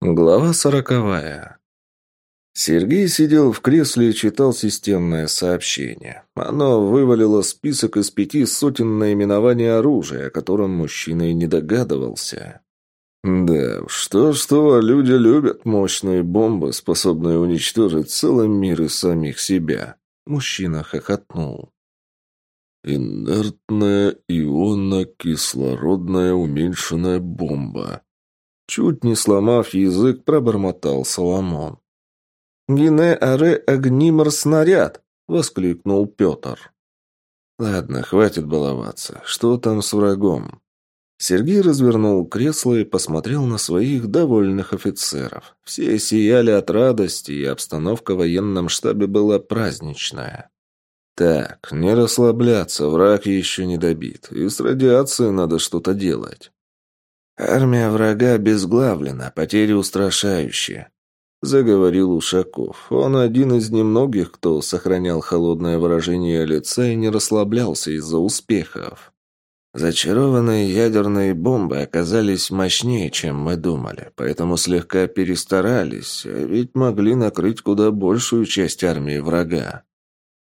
Глава сороковая. Сергей сидел в кресле и читал системное сообщение. Оно вывалило список из пяти сотен наименований оружия, о котором мужчина и не догадывался. Да, что-что, а люди любят мощные бомбы, способные уничтожить целый мир и самих себя. Мужчина хохотнул. Инертная ионно-кислородная уменьшенная бомба. Чуть не сломав язык, пробормотал Соломон. «Гине аре огнимор снаряд!» — воскликнул Петр. «Ладно, хватит баловаться. Что там с врагом?» Сергей развернул кресло и посмотрел на своих довольных офицеров. Все сияли от радости, и обстановка в военном штабе была праздничная. «Так, не расслабляться, враг еще не добит, и с радиацией надо что-то делать». «Армия врага обезглавлена, потери устрашающие», — заговорил Ушаков. Он один из немногих, кто сохранял холодное выражение лица и не расслаблялся из-за успехов. Зачарованные ядерные бомбы оказались мощнее, чем мы думали, поэтому слегка перестарались, а ведь могли накрыть куда большую часть армии врага.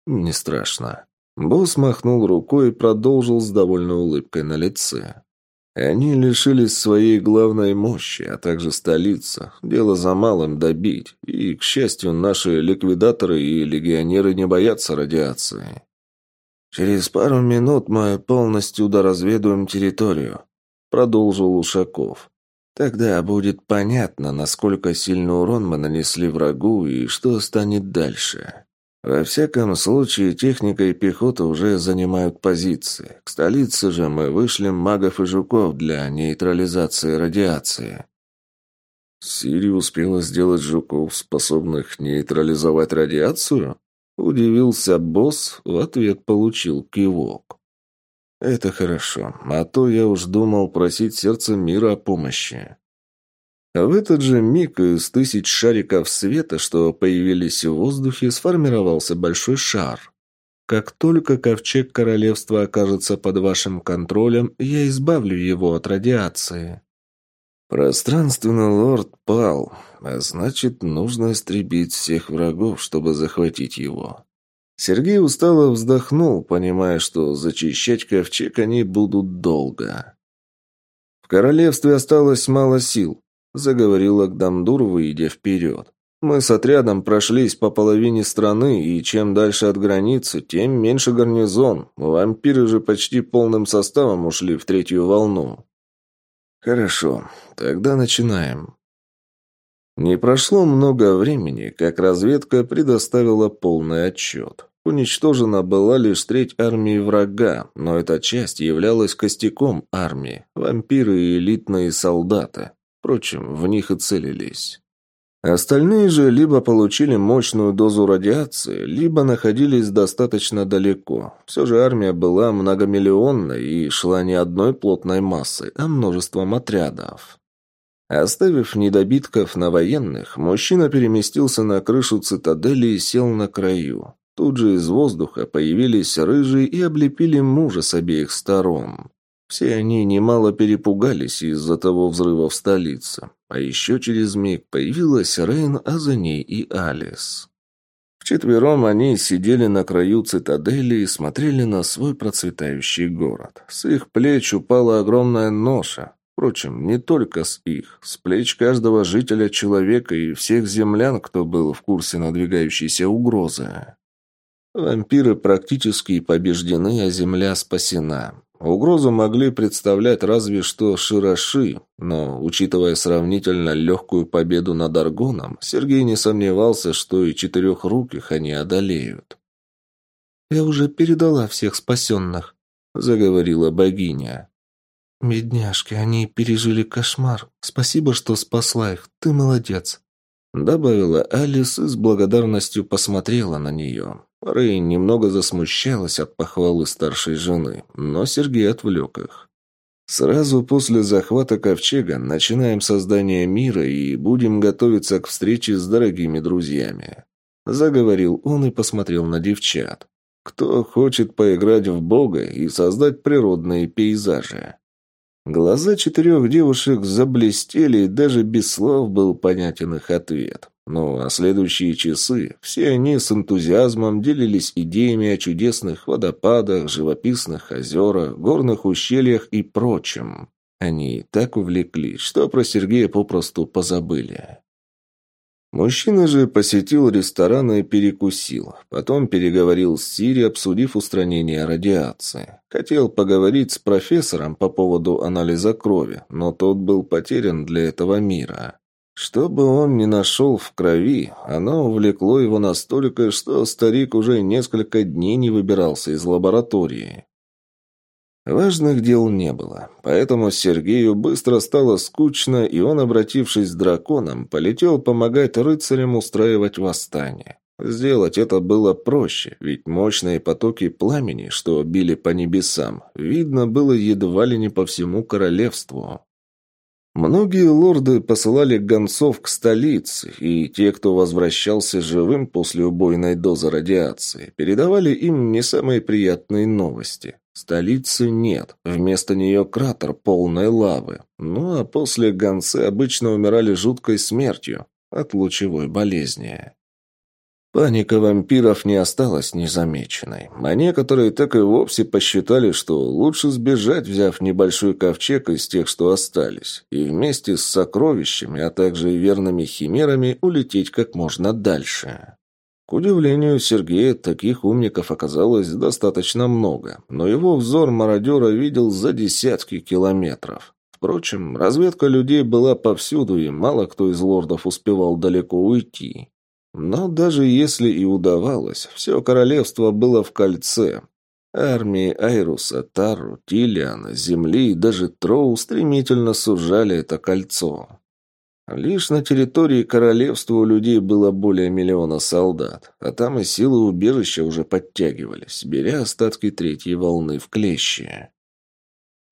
Не страшно. Босс махнул рукой и продолжил с довольной улыбкой на лице. Они лишились своей главной мощи, а также столицы. Дело за малым добить. И, к счастью, наши ликвидаторы и легионеры не боятся радиации. «Через пару минут мы полностью доразведуем территорию», — продолжил Ушаков. «Тогда будет понятно, насколько сильный урон мы нанесли врагу и что станет дальше». Во всяком случае, техника и пехота уже занимают позиции. К столице же мы вышлем магов и жуков для нейтрализации радиации. Сири успела сделать жуков, способных нейтрализовать радиацию? Удивился босс, в ответ получил кивок. Это хорошо, а то я уж думал просить сердце мира о помощи. А в этот же миг из тысяч шариков света, что появились в воздухе, сформировался большой шар. Как только ковчег королевства окажется под вашим контролем, я избавлю его от радиации. Пространственный лорд пал, а значит, нужно истребить всех врагов, чтобы захватить его. Сергей устало вздохнул, понимая, что зачищать ковчег они будут долго. В королевстве осталось мало сил, — заговорил Агдамдур, выйдя вперед. «Мы с отрядом прошлись по половине страны, и чем дальше от границы, тем меньше гарнизон. Вампиры же почти полным составом ушли в третью волну». «Хорошо, тогда начинаем». Не прошло много времени, как разведка предоставила полный отчет. Уничтожена была лишь треть армии врага, но эта часть являлась костяком армии, вампиры и элитные солдаты. Впрочем, в них и целились. Остальные же либо получили мощную дозу радиации, либо находились достаточно далеко. Все же армия была многомиллионной и шла не одной плотной массой, а множеством отрядов. Оставив недобитков на военных, мужчина переместился на крышу цитадели и сел на краю. Тут же из воздуха появились рыжие и облепили мужа с обеих сторон. Все они немало перепугались из-за того взрыва в столице. А еще через миг появилась Рейн, а за ней и Алис. Вчетвером они сидели на краю цитадели и смотрели на свой процветающий город. С их плеч упала огромная ноша. Впрочем, не только с их, с плеч каждого жителя человека и всех землян, кто был в курсе надвигающейся угрозы. Вампиры практически побеждены, а земля спасена. Угрозу могли представлять разве что широши, но, учитывая сравнительно легкую победу над Аргоном, Сергей не сомневался, что и четырехруких они одолеют. «Я уже передала всех спасенных», — заговорила богиня. «Бедняжки, они пережили кошмар. Спасибо, что спасла их. Ты молодец», — добавила Алис и с благодарностью посмотрела на нее. Рэй немного засмущалась от похвалы старшей жены, но Сергей отвлек их. «Сразу после захвата Ковчега начинаем создание мира и будем готовиться к встрече с дорогими друзьями», — заговорил он и посмотрел на девчат. «Кто хочет поиграть в Бога и создать природные пейзажи?» Глаза четырех девушек заблестели, и даже без слов был понятен их ответ. Ну, а следующие часы все они с энтузиазмом делились идеями о чудесных водопадах, живописных озерах, горных ущельях и прочем. Они так увлеклись, что про Сергея попросту позабыли. Мужчина же посетил ресторан и перекусил. Потом переговорил с Сири, обсудив устранение радиации. Хотел поговорить с профессором по поводу анализа крови, но тот был потерян для этого мира. Что бы он ни нашел в крови, оно увлекло его настолько, что старик уже несколько дней не выбирался из лаборатории. Важных дел не было, поэтому Сергею быстро стало скучно, и он, обратившись к драконам, полетел помогать рыцарям устраивать восстание. Сделать это было проще, ведь мощные потоки пламени, что били по небесам, видно было едва ли не по всему королевству. Многие лорды посылали гонцов к столице, и те, кто возвращался живым после убойной дозы радиации, передавали им не самые приятные новости. Столицы нет, вместо нее кратер полной лавы. Ну а после гонцы обычно умирали жуткой смертью от лучевой болезни. Паника вампиров не осталась незамеченной, а некоторые так и вовсе посчитали, что лучше сбежать, взяв небольшой ковчег из тех, что остались, и вместе с сокровищами, а также верными химерами улететь как можно дальше. К удивлению Сергея, таких умников оказалось достаточно много, но его взор мародера видел за десятки километров. Впрочем, разведка людей была повсюду, и мало кто из лордов успевал далеко уйти. Но даже если и удавалось, все королевство было в кольце. Армии Айруса, Тару, Тилиана, Земли и даже Троу стремительно сужали это кольцо. Лишь на территории королевства у людей было более миллиона солдат, а там и силы убежища уже подтягивались, беря остатки третьей волны в клещи.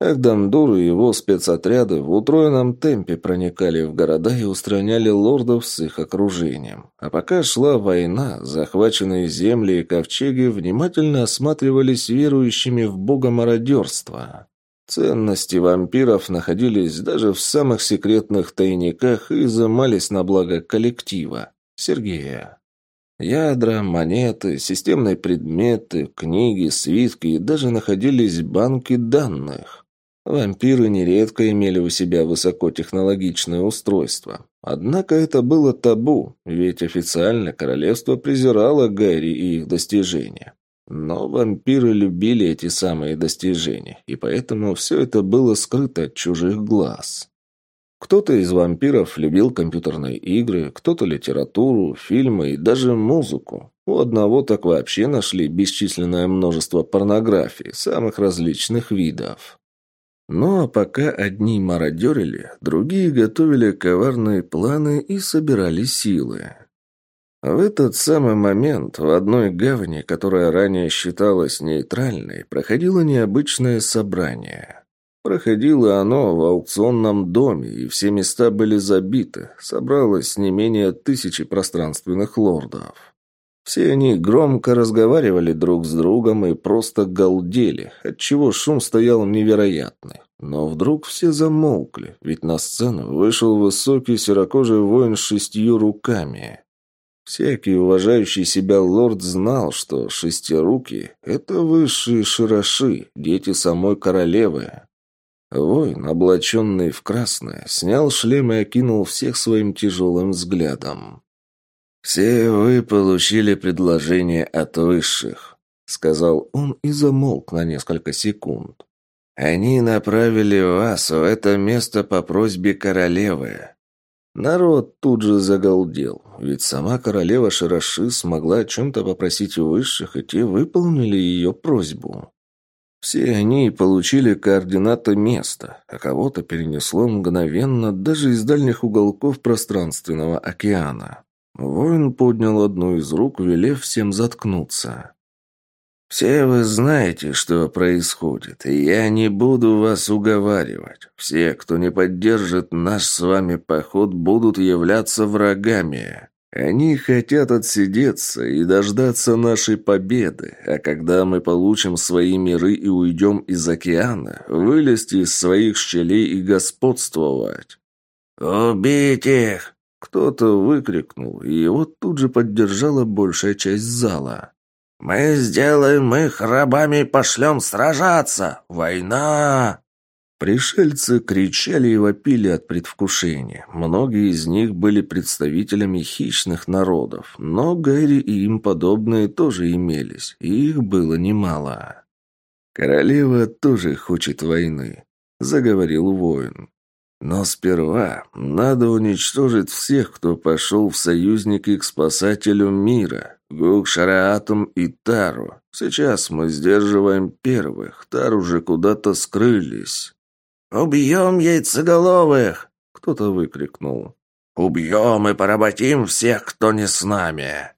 Эгдандур и его спецотряды в утроенном темпе проникали в города и устраняли лордов с их окружением. А пока шла война, захваченные земли и ковчеги внимательно осматривались верующими в бога мародерства. Ценности вампиров находились даже в самых секретных тайниках и изымались на благо коллектива. Сергея. Ядра, монеты, системные предметы, книги, свитки и даже находились банки данных. Вампиры нередко имели у себя высокотехнологичное устройство. Однако это было табу, ведь официально королевство презирало Гэри и их достижения. Но вампиры любили эти самые достижения, и поэтому все это было скрыто от чужих глаз. Кто-то из вампиров любил компьютерные игры, кто-то литературу, фильмы и даже музыку. У одного так вообще нашли бесчисленное множество порнографии самых различных видов. Ну а пока одни мародерили, другие готовили коварные планы и собирали силы. В этот самый момент в одной гавани, которая ранее считалась нейтральной, проходило необычное собрание. Проходило оно в аукционном доме, и все места были забиты. Собралось не менее тысячи пространственных лордов. Все они громко разговаривали друг с другом и просто галдели, отчего шум стоял невероятный. Но вдруг все замолкли, ведь на сцену вышел высокий серокожий воин с шестью руками. Всякий уважающий себя лорд знал, что шестируки — это высшие широши, дети самой королевы. Воин, облаченный в красное, снял шлем и окинул всех своим тяжелым взглядом. «Все вы получили предложение от высших», — сказал он и замолк на несколько секунд. «Они направили вас в это место по просьбе королевы». Народ тут же загалдел, ведь сама королева Широши смогла о чем-то попросить высших, и те выполнили ее просьбу. Все они получили координаты места, а кого-то перенесло мгновенно даже из дальних уголков пространственного океана. Воин поднял одну из рук, велев всем заткнуться. «Все вы знаете, что происходит, и я не буду вас уговаривать. Все, кто не поддержит наш с вами поход, будут являться врагами. Они хотят отсидеться и дождаться нашей победы, а когда мы получим свои миры и уйдем из океана, вылезти из своих щелей и господствовать. «Убить их!» Кто-то выкрикнул, и его тут же поддержала большая часть зала. «Мы сделаем их рабами и пошлем сражаться! Война!» Пришельцы кричали и вопили от предвкушения. Многие из них были представителями хищных народов, но Гэри и им подобные тоже имелись, и их было немало. «Королева тоже хочет войны», — заговорил воин. «Но сперва надо уничтожить всех, кто пошел в союзники к спасателю мира, Гук, Шараатум и Тару. Сейчас мы сдерживаем первых, Тару уже куда-то скрылись». «Убьем яйцеголовых!» — кто-то выкрикнул. «Убьем и поработим всех, кто не с нами!»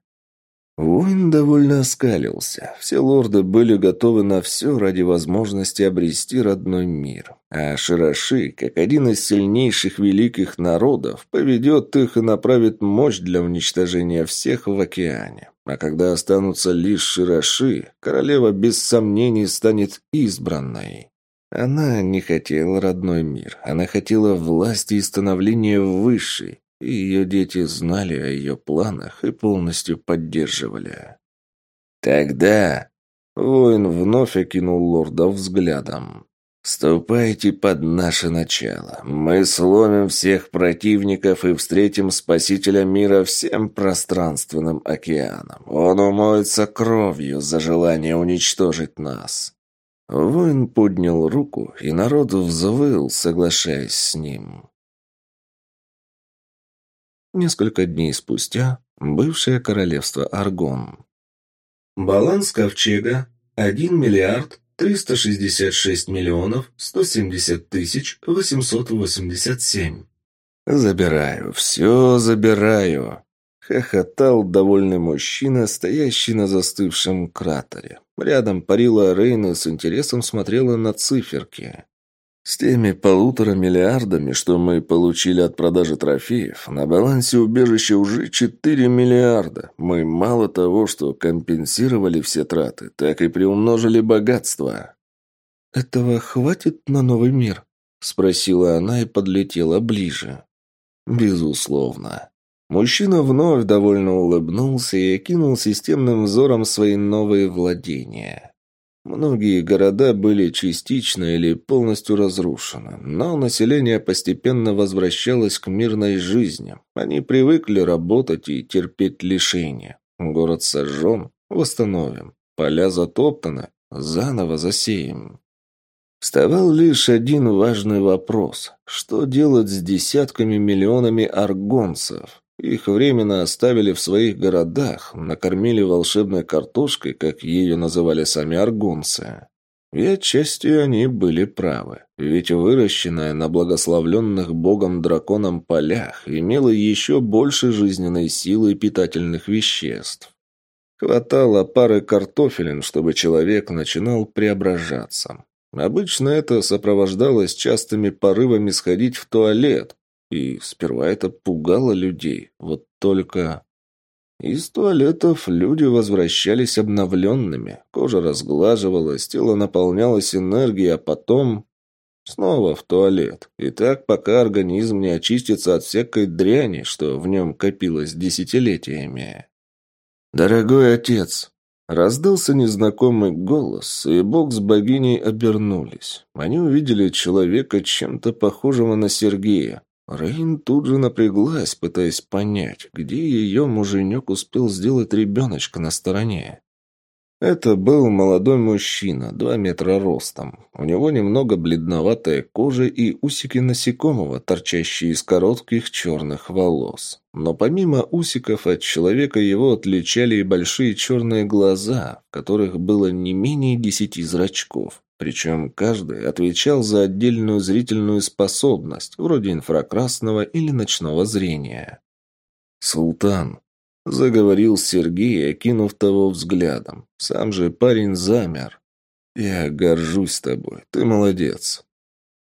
Воин довольно оскалился. Все лорды были готовы на все ради возможности обрести родной мир. А Широши, как один из сильнейших великих народов, поведет их и направит мощь для уничтожения всех в океане. А когда останутся лишь Широши, королева без сомнений станет избранной. Она не хотела родной мир. Она хотела власти и становления высшей. И ее дети знали о ее планах и полностью поддерживали. «Тогда...» Воин вновь окинул лорда взглядом. «Ступайте под наше начало. Мы сломим всех противников и встретим Спасителя мира всем пространственным океаном. Он умоется кровью за желание уничтожить нас. Воин поднял руку, и народ взвыл, соглашаясь с ним. Несколько дней спустя бывшее королевство Аргон. Баланс ковчега 1 миллиард 366 миллионов 170 тысяч 887. Забираю, все забираю. Хохотал довольный мужчина, стоящий на застывшем кратере. Рядом парила Рейна с интересом смотрела на циферки. С теми полутора миллиардами, что мы получили от продажи трофеев, на балансе убежища уже 4 миллиарда. Мы мало того, что компенсировали все траты, так и приумножили богатство. «Этого хватит на новый мир?» – спросила она и подлетела ближе. «Безусловно». Мужчина вновь довольно улыбнулся и окинул системным взором свои новые владения. Многие города были частично или полностью разрушены, но население постепенно возвращалось к мирной жизни. Они привыкли работать и терпеть лишения. Город сожжен, восстановим. Поля затоптаны, заново засеем. Вставал лишь один важный вопрос. Что делать с десятками миллионами аргонцев? Их временно оставили в своих городах, накормили волшебной картошкой, как ее называли сами аргонцы. И отчасти они были правы, ведь выращенная на благословленных богом-драконом полях имела еще больше жизненной силы и питательных веществ. Хватало пары картофелин, чтобы человек начинал преображаться. Обычно это сопровождалось частыми порывами сходить в туалет, и сперва это пугало людей. Вот только... Из туалетов люди возвращались обновленными. Кожа разглаживалась, тело наполнялось энергией, а потом... Снова в туалет. И так, пока организм не очистится от всякой дряни, что в нем копилось десятилетиями. «Дорогой отец!» Раздался незнакомый голос, и бог с богиней обернулись. Они увидели человека, чем-то похожего на Сергея. Рейн тут же напряглась, пытаясь понять, где ее муженек успел сделать ребеночка на стороне. Это был молодой мужчина, два метра ростом. У него немного бледноватая кожа и усики насекомого, торчащие из коротких черных волос. Но помимо усиков от человека его отличали и большие черные глаза, в которых было не менее десяти зрачков. Причем каждый отвечал за отдельную зрительную способность, вроде инфракрасного или ночного зрения. «Султан», — заговорил Сергей, окинув того взглядом. Сам же парень замер. «Я горжусь тобой, ты молодец».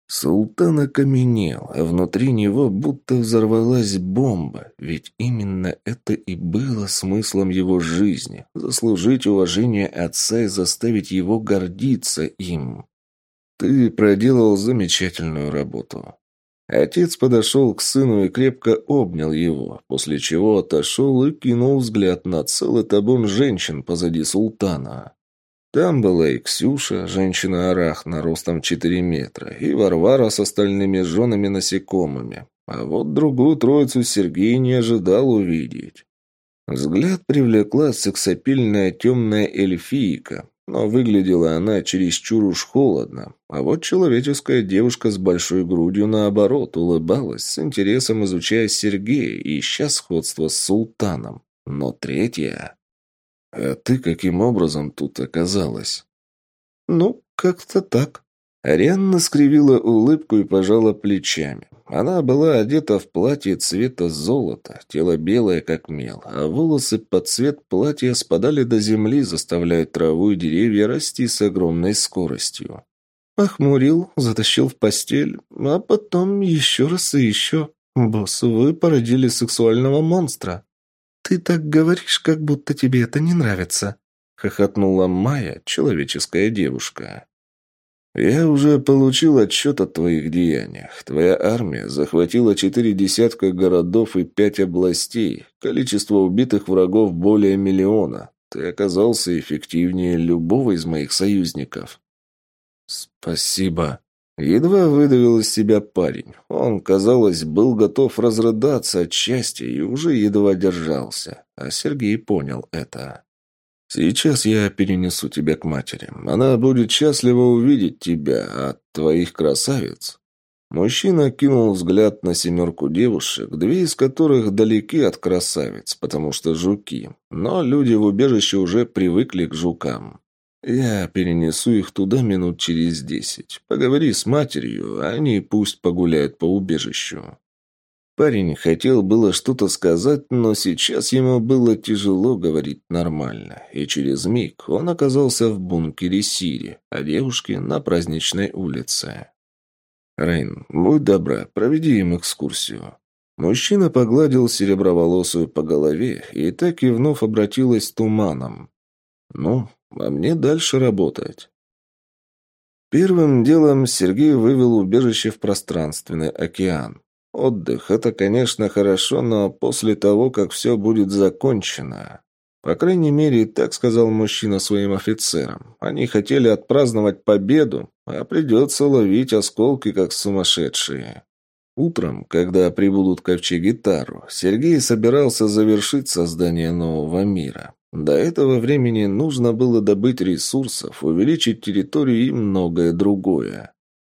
Султан окаменел, а внутри него будто взорвалась бомба, ведь именно это и было смыслом его жизни – заслужить уважение отца и заставить его гордиться им. «Ты проделал замечательную работу». Отец подошел к сыну и крепко обнял его, после чего отошел и кинул взгляд на целый табун женщин позади султана. Там была и Ксюша, женщина-арахна, ростом 4 метра, и Варвара с остальными женами насекомыми. А вот другую троицу Сергей не ожидал увидеть. Взгляд привлекла сексапильная темная эльфийка, но выглядела она чересчур уж холодно. А вот человеческая девушка с большой грудью, наоборот, улыбалась, с интересом изучая Сергея, ища сходство с султаном. Но третья... «А ты каким образом тут оказалась?» «Ну, как-то так». Арианна скривила улыбку и пожала плечами. Она была одета в платье цвета золота, тело белое, как мел, а волосы под цвет платья спадали до земли, заставляя траву и деревья расти с огромной скоростью. Охмурил, затащил в постель, а потом еще раз и еще. «Босс, вы породили сексуального монстра». «Ты так говоришь, как будто тебе это не нравится», — хохотнула Майя, человеческая девушка. «Я уже получил отчет о твоих деяниях. Твоя армия захватила четыре десятка городов и пять областей. Количество убитых врагов более миллиона. Ты оказался эффективнее любого из моих союзников». «Спасибо», Едва выдавил из себя парень. Он, казалось, был готов разрыдаться от счастья и уже едва держался. А Сергей понял это. «Сейчас я перенесу тебя к матери. Она будет счастлива увидеть тебя, от твоих красавиц». Мужчина кинул взгляд на семерку девушек, две из которых далеки от красавиц, потому что жуки. Но люди в убежище уже привыкли к жукам. Я перенесу их туда минут через десять. Поговори с матерью, а они пусть погуляют по убежищу». Парень хотел было что-то сказать, но сейчас ему было тяжело говорить нормально, и через миг он оказался в бункере Сири, а девушки на праздничной улице. «Рейн, будь добра, проведи им экскурсию». Мужчина погладил сереброволосую по голове и так и вновь обратилась туманом. «Ну, а мне дальше работать. Первым делом Сергей вывел убежище в пространственный океан. Отдых – это, конечно, хорошо, но после того, как все будет закончено. По крайней мере, так сказал мужчина своим офицерам. Они хотели отпраздновать победу, а придется ловить осколки, как сумасшедшие. Утром, когда прибудут ковчеги Тару, Сергей собирался завершить создание нового мира. До этого времени нужно было добыть ресурсов, увеличить территорию и многое другое.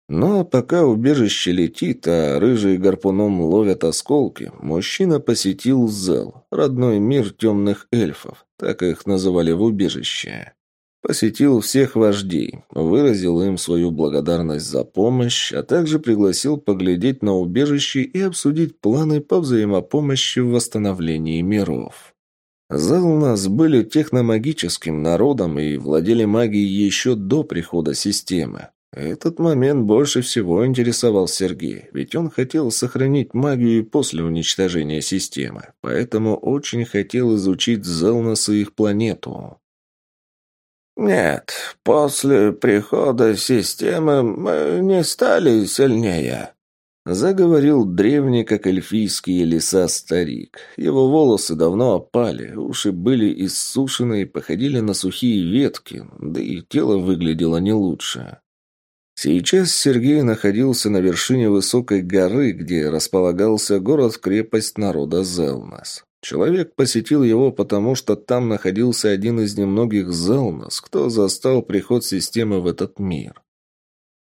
Но пока убежище летит, а рыжие гарпуном ловят осколки, мужчина посетил Зел, родной мир темных эльфов, так их называли в убежище. Посетил всех вождей, выразил им свою благодарность за помощь, а также пригласил поглядеть на убежище и обсудить планы по взаимопомощи в восстановлении миров. Залнас были техномагическим народом и владели магией еще до прихода системы. Этот момент больше всего интересовал Сергей, ведь он хотел сохранить магию после уничтожения системы, поэтому очень хотел изучить Залнас и их планету. «Нет, после прихода системы мы не стали сильнее», Заговорил древний, как эльфийские леса, старик. Его волосы давно опали, уши были иссушены и походили на сухие ветки, да и тело выглядело не лучше. Сейчас Сергей находился на вершине высокой горы, где располагался город-крепость народа Зелнас. Человек посетил его, потому что там находился один из немногих Зелнас, кто застал приход системы в этот мир.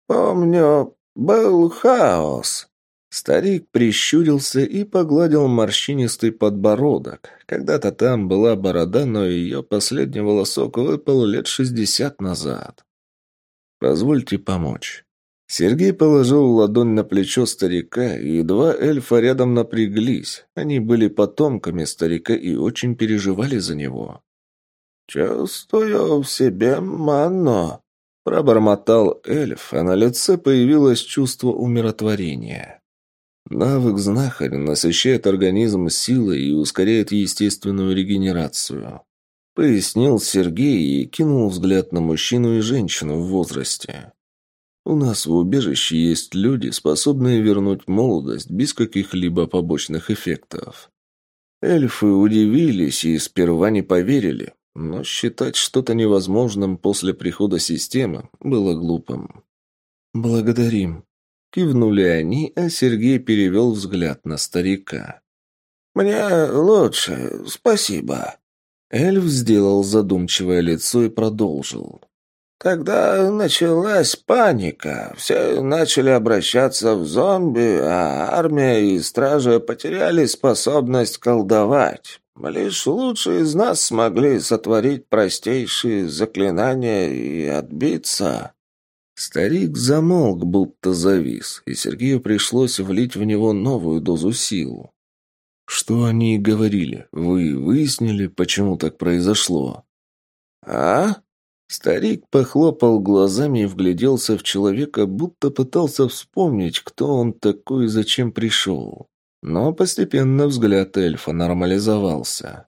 «Помню, был хаос», Старик прищурился и погладил морщинистый подбородок. Когда-то там была борода, но ее последний волосок выпал лет шестьдесят назад. «Позвольте помочь». Сергей положил ладонь на плечо старика, и два эльфа рядом напряглись. Они были потомками старика и очень переживали за него. «Чувствую в себе манно», Пробормотал эльф, а на лице появилось чувство умиротворения. Навык знахаря насыщает организм силой и ускоряет естественную регенерацию. Пояснил Сергей и кинул взгляд на мужчину и женщину в возрасте. У нас в убежище есть люди, способные вернуть молодость без каких-либо побочных эффектов. Эльфы удивились и сперва не поверили, но считать что-то невозможным после прихода системы было глупым. «Благодарим», — кивнули они, а Сергей перевел взгляд на старика. «Мне лучше, спасибо». Эльф сделал задумчивое лицо и продолжил. Когда началась паника, все начали обращаться в зомби, а армия и стражи потеряли способность колдовать. Лишь лучшие из нас смогли сотворить простейшие заклинания и отбиться. Старик замолк, будто завис, и Сергею пришлось влить в него новую дозу сил. «Что они говорили? Вы выяснили, почему так произошло?» «А?» Старик похлопал глазами и вгляделся в человека, будто пытался вспомнить, кто он такой и зачем пришел. Но постепенно взгляд эльфа нормализовался.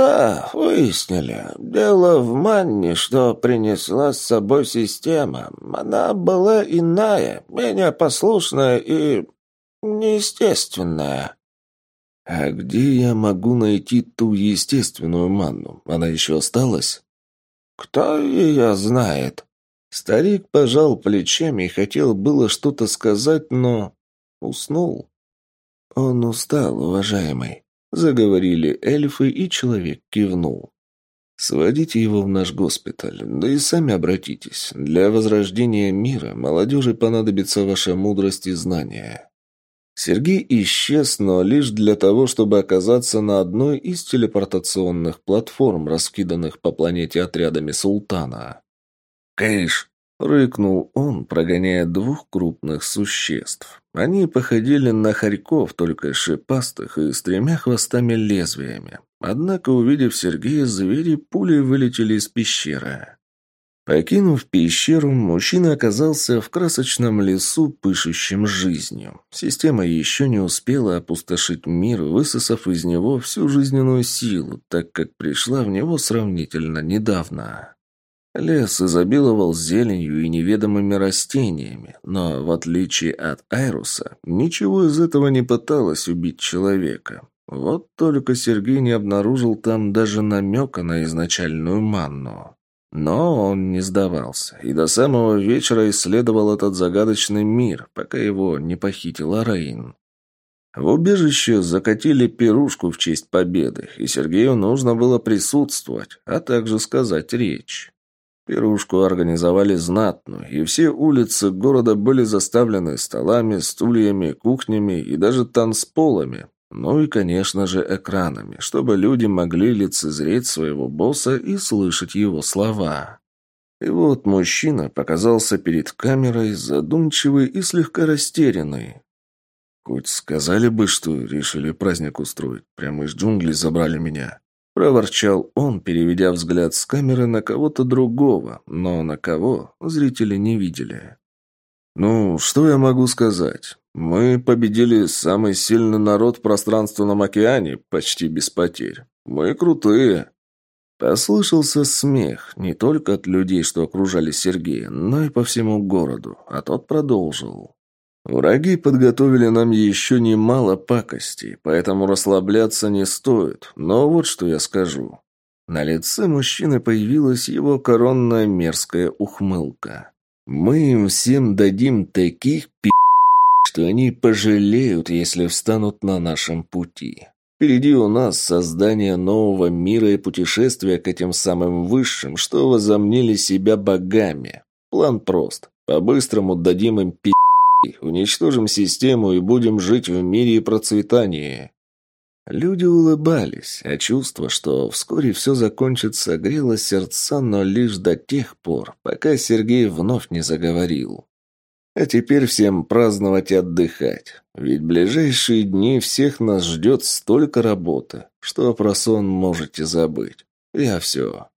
«Да, выяснили. Дело в манне, что принесла с собой система. Она была иная, менее послушная и... неестественная». «А где я могу найти ту естественную манну? Она еще осталась?» «Кто ее знает?» Старик пожал плечами и хотел было что-то сказать, но уснул. «Он устал, уважаемый», — заговорили эльфы, и человек кивнул. «Сводите его в наш госпиталь, да и сами обратитесь. Для возрождения мира молодежи понадобится ваша мудрость и знания». Сергей исчез, но лишь для того, чтобы оказаться на одной из телепортационных платформ, раскиданных по планете отрядами султана. «Кэш!» — рыкнул он, прогоняя двух крупных существ. Они походили на хорьков, только шипастых и с тремя хвостами-лезвиями. Однако, увидев Сергея, звери пулей вылетели из пещеры. Покинув пещеру, мужчина оказался в красочном лесу, пышущем жизнью. Система еще не успела опустошить мир, высосав из него всю жизненную силу, так как пришла в него сравнительно недавно. Лес изобиловал зеленью и неведомыми растениями, но, в отличие от Айруса, ничего из этого не пыталось убить человека. Вот только Сергей не обнаружил там даже намека на изначальную манну. Но он не сдавался и до самого вечера исследовал этот загадочный мир, пока его не похитила Рейн. В убежище закатили пирушку в честь победы, и Сергею нужно было присутствовать, а также сказать речь. Пирушку организовали знатную, и все улицы города были заставлены столами, стульями, кухнями и даже танцполами, ну и, конечно же, экранами, чтобы люди могли лицезреть своего босса и слышать его слова. И вот мужчина показался перед камерой, задумчивый и слегка растерянный. «Хоть сказали бы, что решили праздник устроить. Прямо из джунглей забрали меня». Проворчал он, переведя взгляд с камеры на кого-то другого, но на кого зрители не видели. «Ну, что я могу сказать? Мы победили самый сильный народ в пространственном океане почти без потерь. Мы крутые». Послышался смех не только от людей, что окружали Сергея, но и по всему городу, а тот продолжил. «Враги подготовили нам еще немало пакостей, поэтому расслабляться не стоит, но вот что я скажу». На лице мужчины появилась его коронная мерзкая ухмылка. «Мы им всем дадим таких пи***, что они пожалеют, если встанут на нашем пути. Впереди у нас создание нового мира и путешествие к этим самым высшим, что возомнили себя богами. План прост. По-быстрому дадим им пи***, уничтожим систему и будем жить в мире и процветании. Люди улыбались, а чувство, что вскоре все закончится, грело сердца, но лишь до тех пор, пока Сергей вновь не заговорил. А теперь всем праздновать и отдыхать. Ведь ближайшие дни всех нас ждет столько работы, что про сон можете забыть. Я все.